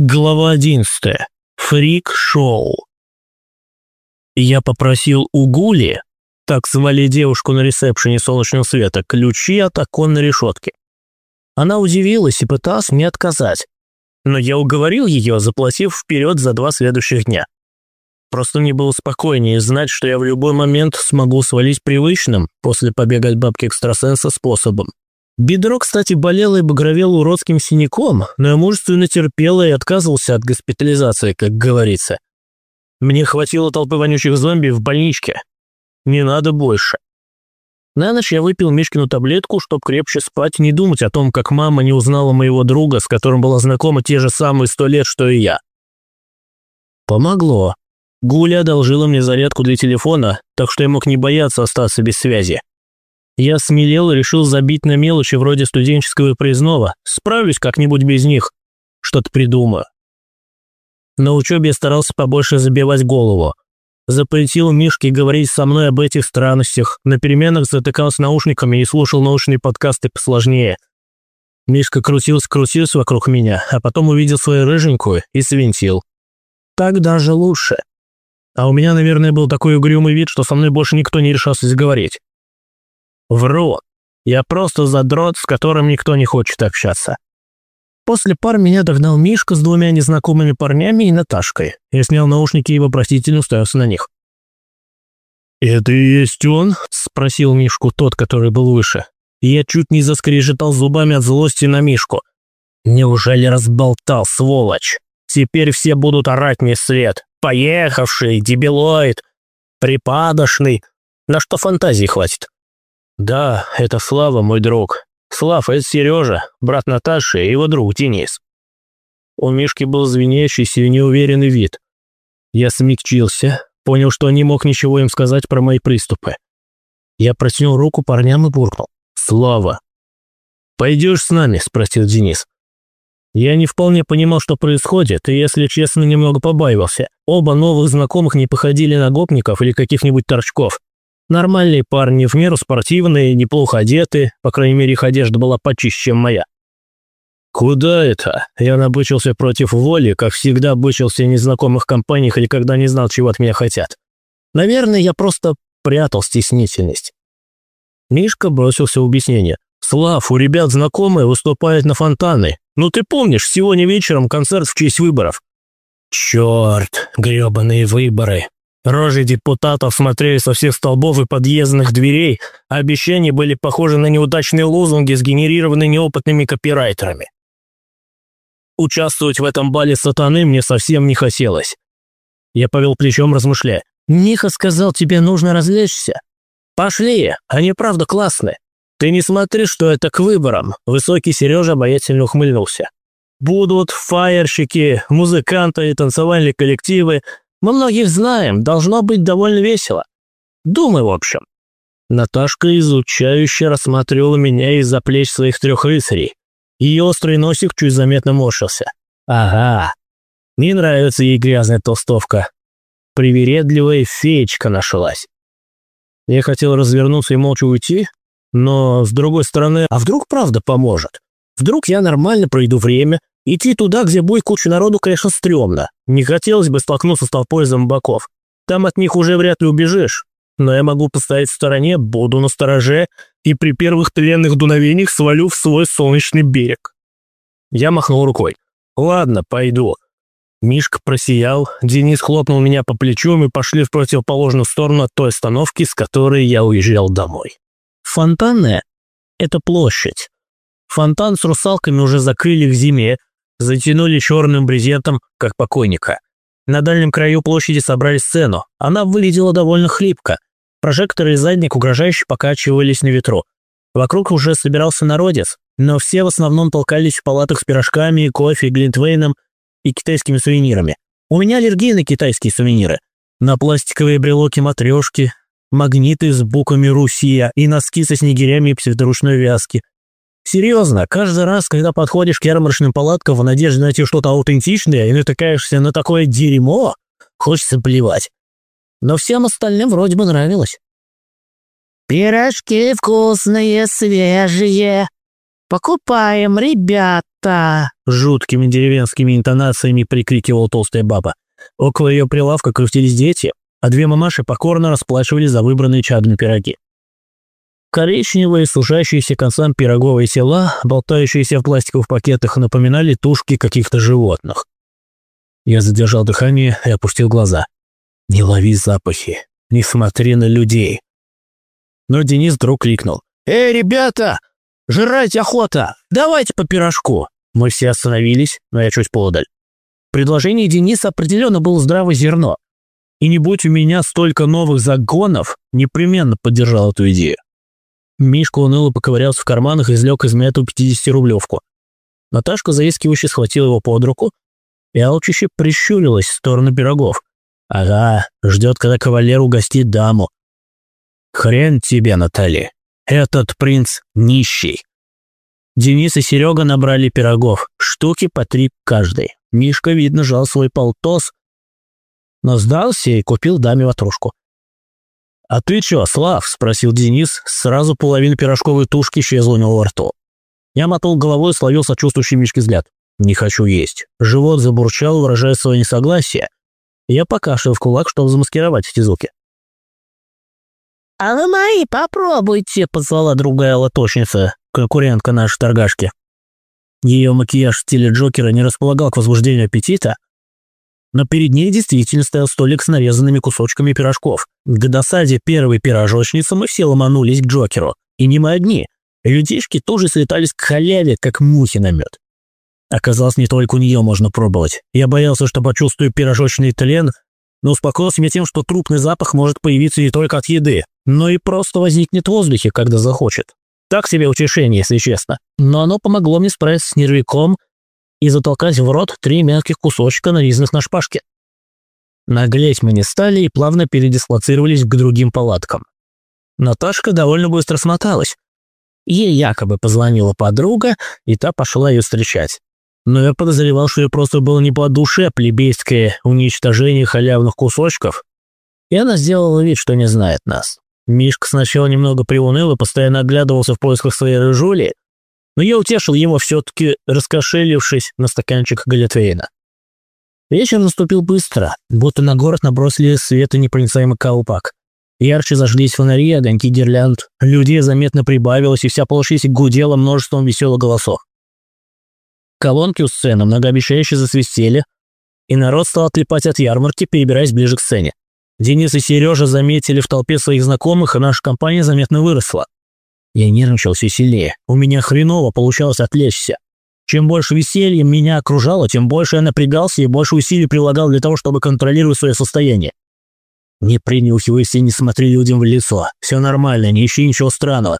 Глава 11. Фрик-шоу. Я попросил у Гули, так звали девушку на ресепшене солнечного света, ключи от оконной решетки. Она удивилась и пыталась мне отказать, но я уговорил ее, заплатив вперед за два следующих дня. Просто мне было спокойнее знать, что я в любой момент смогу свалить привычным после побега от бабки-экстрасенса способом. Бедро, кстати, болело и багровело уродским синяком, но я мужественно терпела и отказывался от госпитализации, как говорится. Мне хватило толпы вонючих зомби в больничке. Не надо больше. На ночь я выпил Мишкину таблетку, чтобы крепче спать и не думать о том, как мама не узнала моего друга, с которым была знакома те же самые сто лет, что и я. Помогло. Гуля одолжила мне зарядку для телефона, так что я мог не бояться остаться без связи. Я смелел и решил забить на мелочи вроде студенческого проездного. Справлюсь как-нибудь без них. Что-то придумаю. На учебе я старался побольше забивать голову. Запретил Мишке говорить со мной об этих странностях. На переменах затыкался наушниками и слушал научные подкасты посложнее. Мишка крутился-крутился вокруг меня, а потом увидел свою рыженькую и свинтил. Так даже лучше. А у меня, наверное, был такой угрюмый вид, что со мной больше никто не решался заговорить. Вру. Я просто задрот, с которым никто не хочет общаться. После пар меня догнал Мишка с двумя незнакомыми парнями и Наташкой. Я снял наушники и вопросительно уставился на них. «Это и есть он?» – спросил Мишку тот, который был выше. Я чуть не заскрежетал зубами от злости на Мишку. «Неужели разболтал, сволочь? Теперь все будут орать мне след. Поехавший, дебилоид, припадочный. На что фантазии хватит?» «Да, это Слава, мой друг. Слав, это Сережа, брат Наташи и его друг Денис». У Мишки был звенящийся и неуверенный вид. Я смягчился, понял, что не мог ничего им сказать про мои приступы. Я протянул руку парням и буркнул. «Слава!» «Пойдешь с нами?» – спросил Денис. Я не вполне понимал, что происходит, и, если честно, немного побаивался. Оба новых знакомых не походили на гопников или каких-нибудь торчков. Нормальные парни, в меру спортивные, неплохо одеты, по крайней мере их одежда была почище, чем моя. «Куда это?» Я набычился против воли, как всегда бычился в незнакомых компаниях или когда не знал, чего от меня хотят. Наверное, я просто прятал стеснительность. Мишка бросился в объяснение. «Слав, у ребят знакомые выступают на фонтаны. Ну ты помнишь, сегодня вечером концерт в честь выборов». «Черт, гребаные выборы!» Рожи депутатов смотрели со всех столбов и подъездных дверей, а обещания были похожи на неудачные лозунги, сгенерированные неопытными копирайтерами. Участвовать в этом бале сатаны мне совсем не хотелось. Я повел плечом, размышляя. «Ниха сказал, тебе нужно развлечься. Пошли, они правда классные. Ты не смотри, что это к выборам», — высокий Сережа обаятельно ухмыльнулся. «Будут фаерщики, музыканты танцевальные коллективы, мы многих знаем, должно быть довольно весело. Думай, в общем». Наташка изучающе рассматривала меня из-за плеч своих трех рыцарей. Ее острый носик чуть заметно морщился. «Ага, не нравится ей грязная толстовка. Привередливая феечка нашлась». Я хотел развернуться и молча уйти, но, с другой стороны, а вдруг правда поможет? Вдруг я нормально пройду время, Идти туда, где будет куча народу, конечно, стрёмно. Не хотелось бы столкнуться с толпой зомбаков. Там от них уже вряд ли убежишь. Но я могу постоять в стороне, буду на стороже и при первых тленных дуновениях свалю в свой солнечный берег. Я махнул рукой. Ладно, пойду. Мишка просиял, Денис хлопнул меня по плечу, и мы пошли в противоположную сторону от той остановки, с которой я уезжал домой. Фонтанная – это площадь. Фонтан с русалками уже закрыли к зиме, затянули черным брезентом, как покойника. На дальнем краю площади собрали сцену. Она выглядела довольно хлипко. Прожекторы и задник угрожающе покачивались на ветру. Вокруг уже собирался народец, но все в основном толкались в палатах с пирожками, кофе, глинтвейном и китайскими сувенирами. У меня аллергия на китайские сувениры. На пластиковые брелоки-матрешки, магниты с буквами «Русия» и носки со снегирями и псевдоручной вязки, Серьезно, каждый раз, когда подходишь к ярмарочным палаткам в надежде найти что-то аутентичное и натыкаешься на такое дерьмо, хочется плевать. Но всем остальным вроде бы нравилось. «Пирожки вкусные, свежие!» «Покупаем, ребята!» Жуткими деревенскими интонациями прикрикивала толстая баба. Около ее прилавка крутились дети, а две мамаши покорно расплачивались за выбранные чадные пироги. Коричневые, сужающиеся концам пироговые тела, болтающиеся в пластиковых пакетах, напоминали тушки каких-то животных. Я задержал дыхание и опустил глаза. «Не лови запахи, не смотри на людей». Но Денис вдруг крикнул. «Эй, ребята! Жрать охота! Давайте по пирожку!» Мы все остановились, но я чуть подаль. Предложение Дениса определенно было здравое зерно. И не будь у меня столько новых загонов, непременно поддержал эту идею. Мишка уныло поковырялся в карманах и извлек из мету 50-рублевку. Наташка заискивающе схватила его под руку и алчище прищурилась в сторону пирогов. Ага, ждет, когда кавалер угостит даму. Хрен тебе, Наталья. Этот принц нищий. Денис и Серега набрали пирогов, штуки по три каждый. Мишка, видно, жал свой полтос, но сдался и купил даме ватрушку. «А ты чё, Слав?» – спросил Денис, сразу половина пирожковой тушки исчезла у него во рту. Я мотал головой и словил сочувствующий Мишке взгляд. «Не хочу есть». Живот забурчал, выражая свое несогласие. Я покашлял в кулак, чтобы замаскировать эти звуки. «А вы мои попробуйте», — позвала другая лоточница, конкурентка нашей торгашки. Ее макияж в стиле Джокера не располагал к возбуждению аппетита, но перед ней действительно стоял столик с нарезанными кусочками пирожков. К досаде первой пирожочницы мы все ломанулись к Джокеру. И не мы одни. Людишки тоже слетались к халяве, как мухи на мед. Оказалось, не только у нее можно пробовать. Я боялся, что почувствую пирожочный тлен, но успокоился меня тем, что трупный запах может появиться не только от еды, но и просто возникнет в воздухе, когда захочет. Так себе утешение, если честно. Но оно помогло мне справиться с нервиком и затолкать в рот три мягких кусочка, нарезанных на шпажке. Наглеть мы не стали и плавно передислоцировались к другим палаткам. Наташка довольно быстро смоталась. Ей якобы позвонила подруга, и та пошла ее встречать. Но я подозревал, что ей просто было не по душе плебейское уничтожение халявных кусочков, и она сделала вид, что не знает нас. Мишка сначала немного приуныл и постоянно оглядывался в поисках своей рыжули, но я утешил его все-таки, раскошелившись на стаканчик Галетвейна. Вечер наступил быстро, будто на город набросили светонепроницаемый колпак. Ярче зажглись фонари, огоньки гирлянд. Людей заметно прибавилось, и вся полушись гудела множеством веселых голосов. Колонки у сцены многообещающе засвистели, и народ стал отлипать от ярмарки, перебираясь ближе к сцене. Денис и Сережа заметили в толпе своих знакомых, и наша компания заметно выросла. Я нервничал все сильнее. У меня хреново получалось отвлечься. Чем больше веселья меня окружало, тем больше я напрягался и больше усилий прилагал для того, чтобы контролировать свое состояние. Не принюхивайся и не смотри людям в лицо. Все нормально, не ищи ничего странного.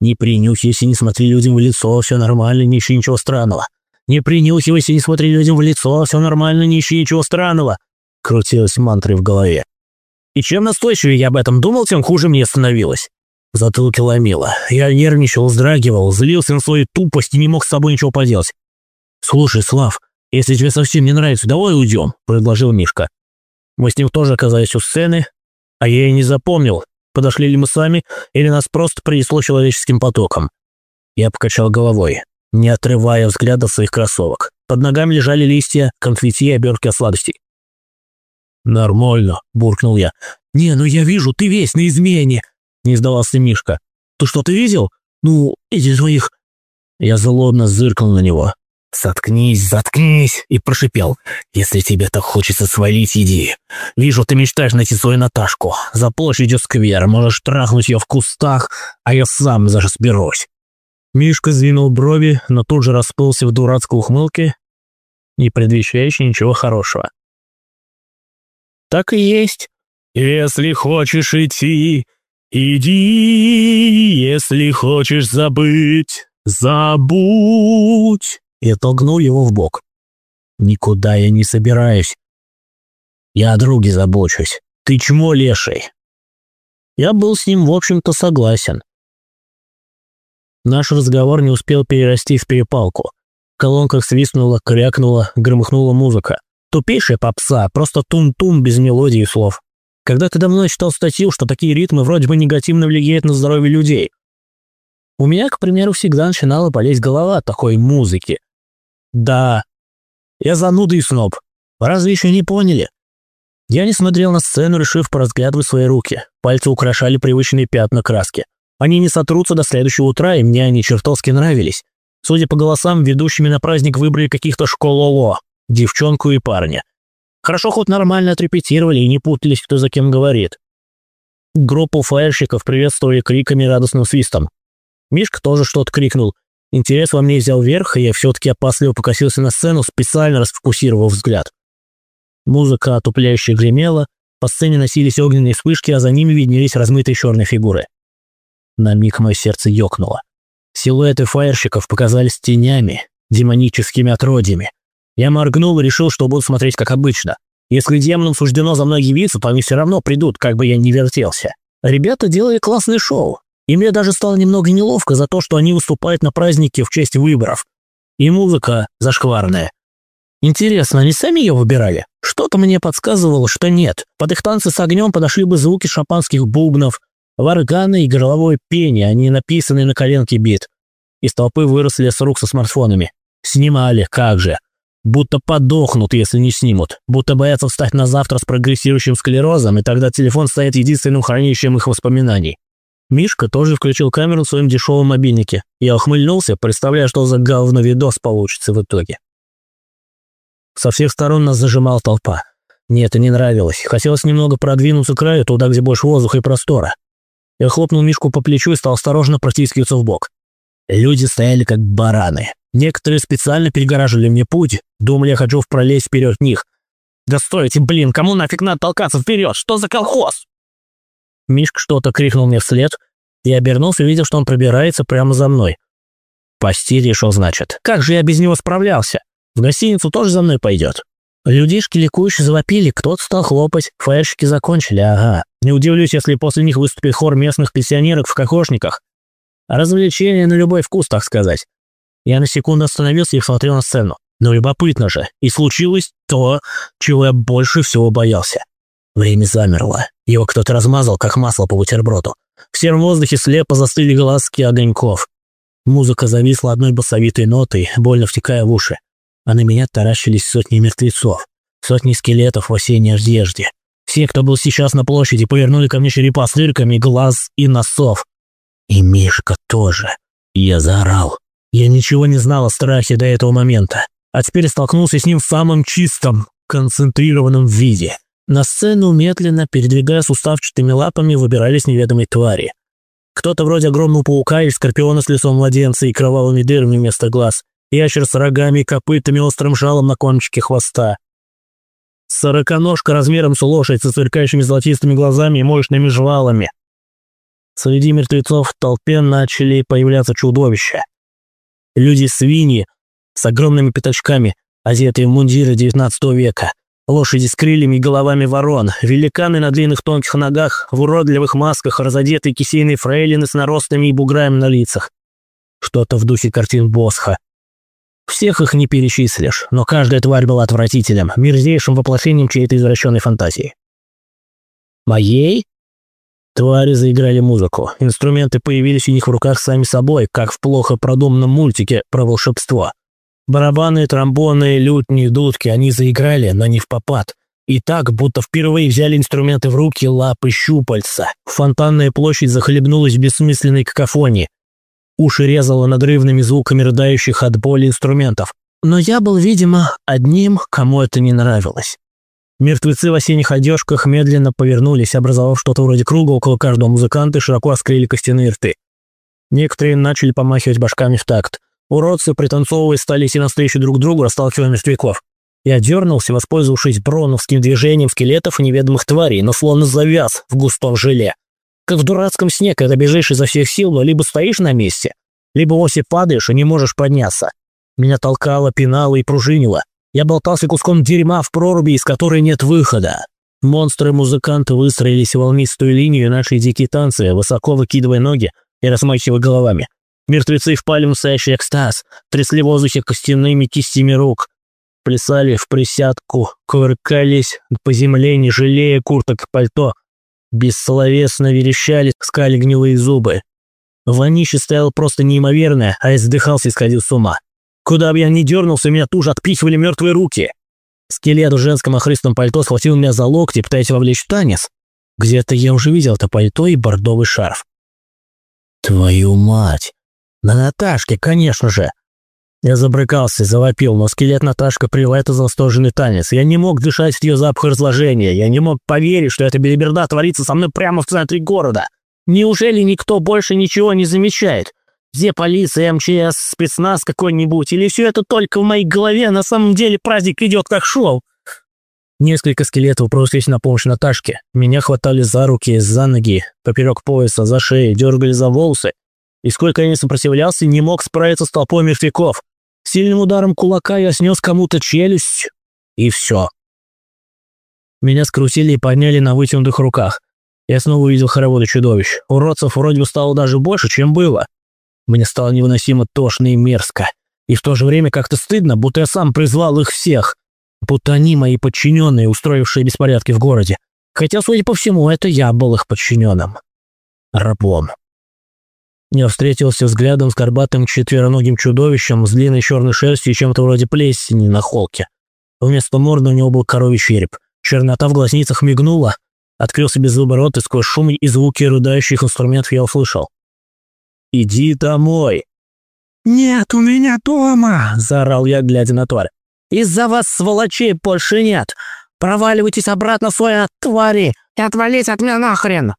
Не принюхивайся и не смотри людям в лицо. Все нормально, не ищи ничего странного. Не принюхивайся и не смотри людям в лицо. Все нормально, не ищи ничего странного. Крутилась мантрой в голове. И чем настойчивее я об этом думал, тем хуже мне становилось. Затылки ломило. Я нервничал, вздрагивал, злился на свою тупость и не мог с собой ничего поделать. «Слушай, Слав, если тебе совсем не нравится, давай уйдем», — предложил Мишка. Мы с ним тоже оказались у сцены, а я и не запомнил, подошли ли мы сами, или нас просто принесло человеческим потоком. Я покачал головой, не отрывая взгляда своих кроссовок. Под ногами лежали листья, конфетти и обертки от сладостей. «Нормально», — буркнул я. «Не, ну я вижу, ты весь на измене», не сдавался Мишка. «Ты что, ты видел? Ну, эти твоих...» Я злобно зыркнул на него. «Заткнись, заткнись!» и прошипел. «Если тебе так хочется свалить, иди. Вижу, ты мечтаешь найти свою Наташку. За площадью сквер, можешь трахнуть ее в кустах, а я сам даже сберусь». Мишка сдвинул брови, но тут же расплылся в дурацкой ухмылке, не предвещающей ничего хорошего. «Так и есть. Если хочешь идти, «Иди, если хочешь забыть, забудь!» И толкнул его в бок. «Никуда я не собираюсь. Я о друге забочусь. Ты чмо леший?» Я был с ним, в общем-то, согласен. Наш разговор не успел перерасти в перепалку. В колонках свистнула, крякнула, громыхнула музыка. Тупейшая попса, просто тун-тун без мелодии и слов. Когда-то давно читал статью, что такие ритмы вроде бы негативно влияют на здоровье людей. У меня, к примеру, всегда начинала болеть голова от такой музыки. Да, я зануда и сноб. Разве еще не поняли? Я не смотрел на сцену, решив поразглядывать свои руки. Пальцы украшали привычные пятна краски. Они не сотрутся до следующего утра, и мне они чертовски нравились. Судя по голосам, ведущими на праздник выбрали каких-то школоло, девчонку и парня. Хорошо хоть нормально отрепетировали и не путались, кто за кем говорит. Группу фаерщиков приветствовали криками и радостным свистом. Мишка тоже что-то крикнул. Интерес во мне взял верх, и я все-таки опасливо покосился на сцену, специально расфокусировав взгляд. Музыка отупляюще гремела, по сцене носились огненные вспышки, а за ними виднелись размытые черные фигуры. На миг мое сердце ёкнуло. Силуэты фаерщиков показались тенями, демоническими отродьями. Я моргнул и решил, что буду смотреть как обычно. Если демонам суждено за мной явиться, то они все равно придут, как бы я ни вертелся. Ребята делали классное шоу, и мне даже стало немного неловко за то, что они выступают на празднике в честь выборов. И музыка зашкварная. Интересно, они сами ее выбирали? Что-то мне подсказывало, что нет. Под их танцы с огнем подошли бы звуки шампанских бубнов, варганы и горловое пение, они написанные на коленке бит. Из толпы выросли с рук со смартфонами. Снимали, как же. Будто подохнут, если не снимут. Будто боятся встать на завтра с прогрессирующим склерозом, и тогда телефон станет единственным хранилищем их воспоминаний. Мишка тоже включил камеру в своем дешевом мобильнике. Я ухмыльнулся, представляя, что за говно видос получится в итоге. Со всех сторон нас зажимала толпа. Мне это не нравилось. Хотелось немного продвинуться к краю, туда, где больше воздуха и простора. Я хлопнул Мишку по плечу и стал осторожно протискиваться в бок. Люди стояли как бараны. Некоторые специально перегораживали мне путь, думали, я хочу пролезть вперед них. «Да стойте, блин, кому нафиг надо толкаться вперед? Что за колхоз?» Мишка что-то крикнул мне вслед. Я обернулся, видел, что он пробирается прямо за мной. Пасти решил, значит. Как же я без него справлялся? В гостиницу тоже за мной пойдет. Людишки ликующе завопили, кто-то стал хлопать, фаерщики закончили, ага. Не удивлюсь, если после них выступит хор местных пенсионерок в кокошниках. Развлечение на любой вкус, так сказать. Я на секунду остановился и смотрел на сцену. Но любопытно же, и случилось то, чего я больше всего боялся. Время замерло. Его кто-то размазал, как масло по бутерброду. В сером воздухе слепо застыли глазки огоньков. Музыка зависла одной басовитой нотой, больно втекая в уши. А на меня таращились сотни мертвецов, сотни скелетов в осенней одежде. Все, кто был сейчас на площади, повернули ко мне черепа с дырками глаз и носов. И Мишка тоже. Я заорал. Я ничего не знал о страхе до этого момента, а теперь столкнулся с ним в самом чистом, концентрированном виде. На сцену, медленно, передвигая суставчатыми лапами, выбирались неведомые твари. Кто-то вроде огромного паука или скорпиона с лицом младенца и кровавыми дырами вместо глаз, ящер с рогами, копытами, острым жалом на кончике хвоста. Сороконожка размером с лошадь со сверкающими золотистыми глазами и мощными жвалами. Среди мертвецов в толпе начали появляться чудовища. Люди-свиньи с огромными пятачками, одетые в мундиры XIX века. Лошади с крыльями и головами ворон, великаны на длинных тонких ногах, в уродливых масках, разодетые кисейные фрейлины с наростами и буграми на лицах. Что-то в духе картин Босха. Всех их не перечислишь, но каждая тварь была отвратителем, мерзейшим воплощением чьей-то извращенной фантазии. Моей? Твари заиграли музыку. Инструменты появились у них в руках сами собой, как в плохо продуманном мультике про волшебство. Барабаны, тромбоны, лютни, дудки они заиграли, но не в попад. И так, будто впервые взяли инструменты в руки, лапы, щупальца. Фонтанная площадь захлебнулась в бессмысленной какофонии. Уши резало надрывными звуками рыдающих от боли инструментов. Но я был, видимо, одним, кому это не нравилось. Мертвецы в осенних одежках медленно повернулись, образовав что-то вроде круга около каждого музыканта и широко оскрыли костяные рты. Некоторые начали помахивать башками в такт. Уродцы, пританцовывая, стали идти навстречу друг другу, расталкивая мертвяков. Я дернулся, воспользовавшись броновским движением скелетов и неведомых тварей, но словно завяз в густом желе. Как в дурацком сне, когда бежишь изо всех сил, но либо стоишь на месте, либо вовсе падаешь и не можешь подняться. Меня толкало, пинало и пружинило. Я болтался куском дерьма в проруби, из которой нет выхода. Монстры-музыканты выстроились в волнистую линию нашей дикие танцы, высоко выкидывая ноги и размахивая головами. Мертвецы впали в настоящий экстаз, трясли в воздухе костяными кистями рук, плясали в присядку, кувыркались по земле, не жалея курток и пальто, бессловесно верещали, скали гнилые зубы. Вонище стояло просто неимоверное, а я задыхался и сходил с ума. Куда бы я ни дернулся, меня тут же отпихивали мертвые руки. Скелет в женском охристом пальто схватил меня за локти, пытаясь вовлечь в танец. Где-то я уже видел это пальто и бордовый шарф. Твою мать! На Наташке, конечно же! Я забрыкался, завопил, но скелет Наташка привела это за восторженный танец. Я не мог дышать от ее запаха разложения. Я не мог поверить, что эта белиберда творится со мной прямо в центре города. Неужели никто больше ничего не замечает? Где полиция, МЧС, спецназ какой-нибудь? Или все это только в моей голове, на самом деле праздник идет как шоу? Несколько скелетов бросились на помощь Наташке. Меня хватали за руки, за ноги, поперек пояса, за шею, дергали за волосы. И сколько я не сопротивлялся, не мог справиться с толпой мертвяков. Сильным ударом кулака я снес кому-то челюсть, и все. Меня скрутили и подняли на вытянутых руках. Я снова увидел хороводы чудовищ. Уродцев вроде бы стало даже больше, чем было. Мне стало невыносимо тошно и мерзко. И в то же время как-то стыдно, будто я сам призвал их всех. Будто они мои подчиненные, устроившие беспорядки в городе. Хотя, судя по всему, это я был их подчиненным. Рабом. Я встретился взглядом с горбатым четвероногим чудовищем с длинной черной шерстью и чем-то вроде плесени на холке. Вместо морды у него был коровий череп. Чернота в глазницах мигнула. Открылся беззубый рот, и сквозь шум и звуки рыдающих инструментов я услышал. «Иди домой!» «Нет, у меня дома!» – заорал я, глядя на тварь. «Из-за вас, сволочей, больше нет! Проваливайтесь обратно в свои твари и отвалите от меня нахрен!»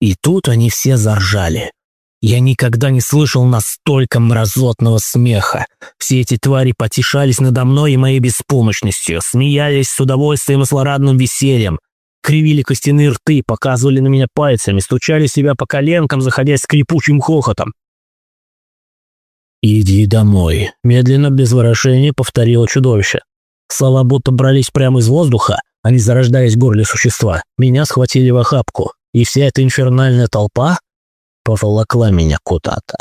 И тут они все заржали. Я никогда не слышал настолько мразотного смеха. Все эти твари потешались надо мной и моей беспомощностью, смеялись с удовольствием и злорадным весельем, кривили костяные рты, показывали на меня пальцами, стучали себя по коленкам, заходясь скрипучим хохотом. «Иди домой», — медленно, без выражения повторило чудовище. Слова будто брались прямо из воздуха, они зарождались в горле существа. Меня схватили в охапку, и вся эта инфернальная толпа поволокла меня куда-то.